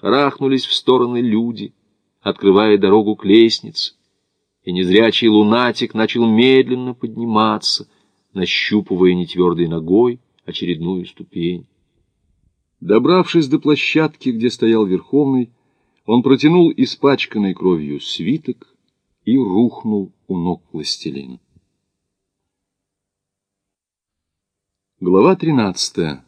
Шарахнулись в стороны люди, открывая дорогу к лестнице, и незрячий лунатик начал медленно подниматься, нащупывая нетвердой ногой очередную ступень. Добравшись до площадки, где стоял Верховный, он протянул испачканный кровью свиток и рухнул у ног властелина. Глава 13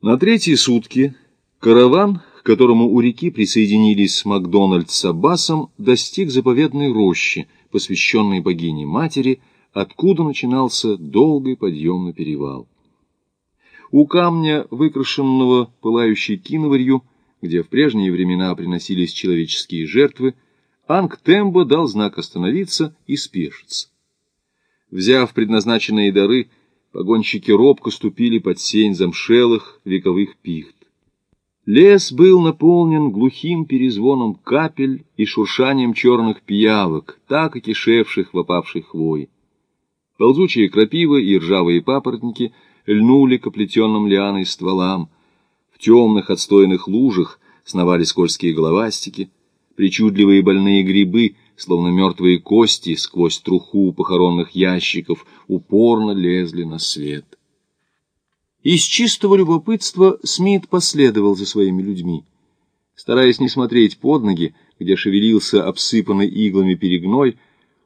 На третьи сутки караван, к которому у реки присоединились Макдональд с Аббасом, достиг заповедной рощи, посвященной богине-матери, откуда начинался долгий подъем на перевал. У камня, выкрашенного пылающей киноварью, где в прежние времена приносились человеческие жертвы, Ангтембо дал знак остановиться и спешиться. Взяв предназначенные дары, погонщики робко ступили под сень замшелых вековых пихт. Лес был наполнен глухим перезвоном капель и шуршанием черных пиявок, так и кишевших в опавшей хвои. Ползучие крапивы и ржавые папоротники — льнули к оплетенным лианой стволам. В темных отстойных лужах сновали скользкие головастики, причудливые больные грибы, словно мертвые кости, сквозь труху похоронных ящиков, упорно лезли на свет. Из чистого любопытства Смит последовал за своими людьми. Стараясь не смотреть под ноги, где шевелился обсыпанный иглами перегной,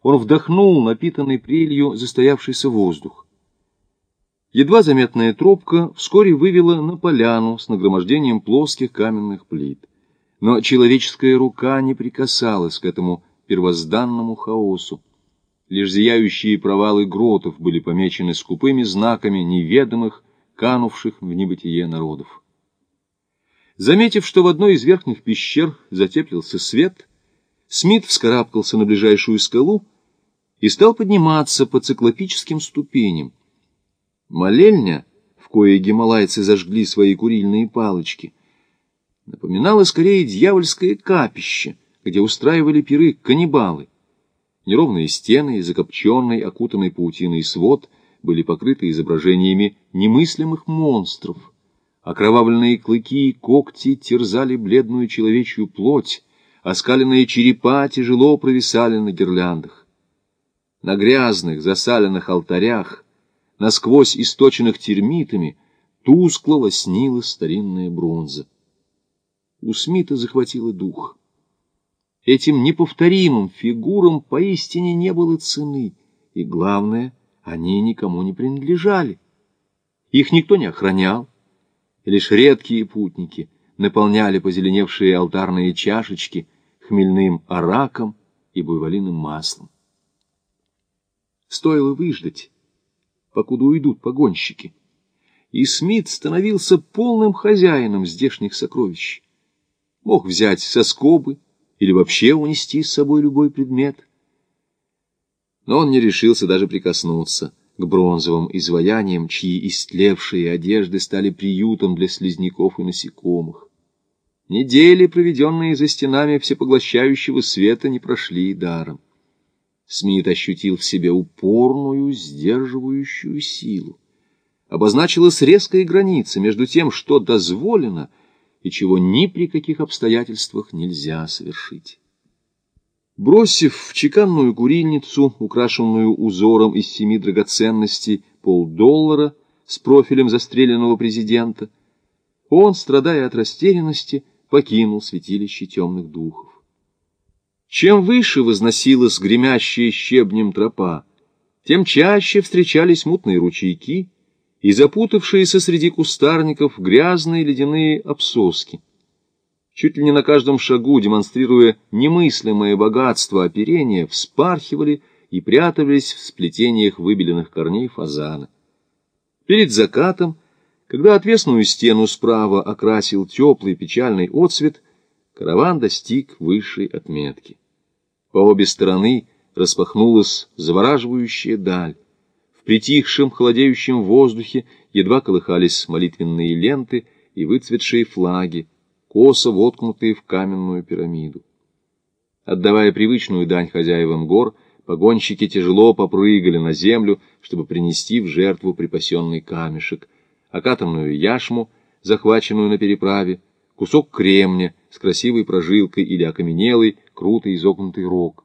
он вдохнул напитанный прелью застоявшийся воздух. Едва заметная тропка вскоре вывела на поляну с нагромождением плоских каменных плит. Но человеческая рука не прикасалась к этому первозданному хаосу. Лишь зияющие провалы гротов были помечены скупыми знаками неведомых, канувших в небытие народов. Заметив, что в одной из верхних пещер затеплился свет, Смит вскарабкался на ближайшую скалу и стал подниматься по циклопическим ступеням, Молельня, в коей гималайцы зажгли свои курильные палочки, напоминала скорее дьявольское капище, где устраивали пиры каннибалы. Неровные стены и закопченный, окутанный паутиной свод были покрыты изображениями немыслимых монстров. Окровавленные клыки и когти терзали бледную человечью плоть, оскаленные черепа тяжело провисали на гирляндах. На грязных, засаленных алтарях насквозь источенных термитами, тускло лоснила старинная бронза. У Смита захватило дух. Этим неповторимым фигурам поистине не было цены, и, главное, они никому не принадлежали. Их никто не охранял, лишь редкие путники наполняли позеленевшие алтарные чашечки хмельным араком и буйволиным маслом. Стоило выждать, покуда уйдут погонщики. И Смит становился полным хозяином здешних сокровищ. Мог взять соскобы или вообще унести с собой любой предмет. Но он не решился даже прикоснуться к бронзовым изваяниям, чьи истлевшие одежды стали приютом для слизняков и насекомых. Недели, проведенные за стенами всепоглощающего света, не прошли даром. Смит ощутил в себе упорную, сдерживающую силу. Обозначилась резкая граница между тем, что дозволено и чего ни при каких обстоятельствах нельзя совершить. Бросив в чеканную курильницу, украшенную узором из семи драгоценностей, полдоллара с профилем застреленного президента, он, страдая от растерянности, покинул святилище темных духов. Чем выше возносилась гремящая щебнем тропа, тем чаще встречались мутные ручейки и запутавшиеся среди кустарников грязные ледяные обсоски. Чуть ли не на каждом шагу, демонстрируя немыслимое богатство оперения, вспархивали и прятались в сплетениях выбеленных корней фазана. Перед закатом, когда отвесную стену справа окрасил теплый печальный отсвет, караван достиг высшей отметки. По обе стороны распахнулась завораживающая даль. В притихшем, холодеющем воздухе едва колыхались молитвенные ленты и выцветшие флаги, косо воткнутые в каменную пирамиду. Отдавая привычную дань хозяевам гор, погонщики тяжело попрыгали на землю, чтобы принести в жертву припасенный камешек, окатанную яшму, захваченную на переправе, кусок кремня с красивой прожилкой или окаменелый, круто изогнутый рог.